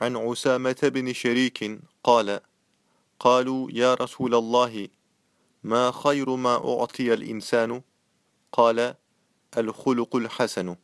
عن عسامة بن شريك قال قالوا يا رسول الله ما خير ما أعطي الإنسان؟ قال الخلق الحسن.